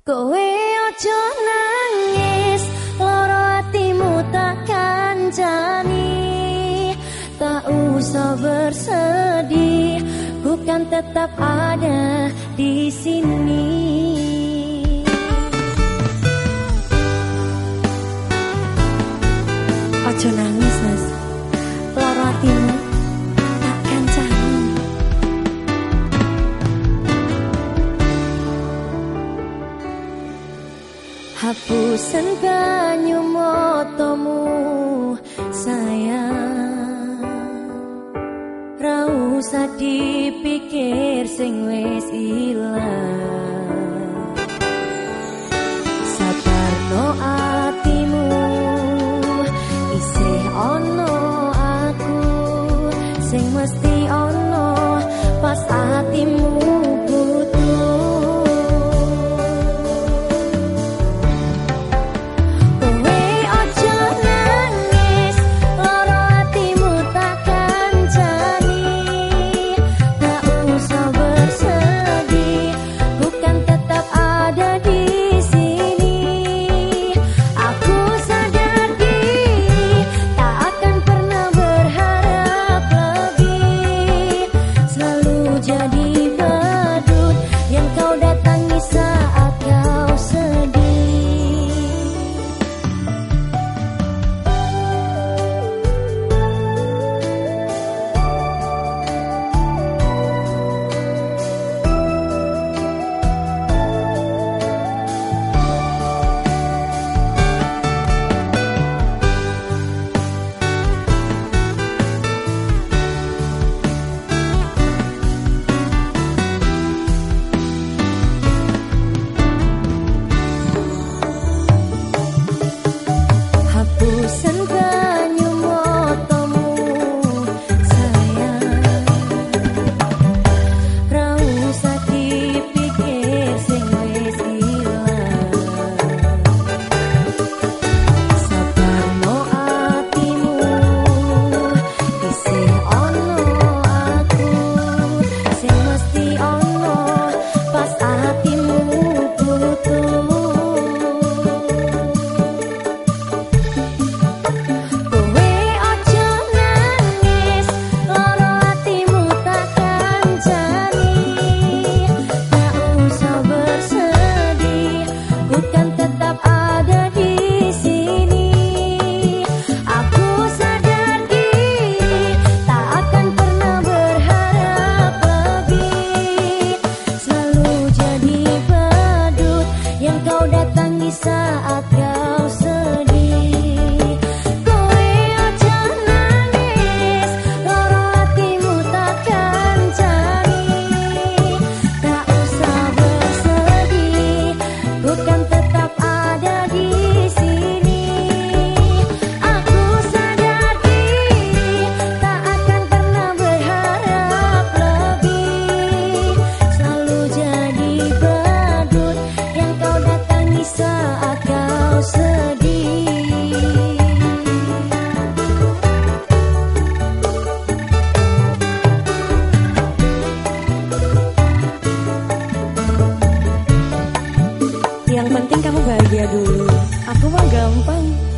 Kowe ojo nangis loro atimu tak kancani. Tak usah bersedih Bukan tetap ada di sini. Ojo nangis Hapusan ka nyumotomu sayang. Rausa dipikir sing wis ilang. Sabar atimu isih ono aku. Sing mesti ono pas atimu saat kau bahagia dulu. Aku mah gampang.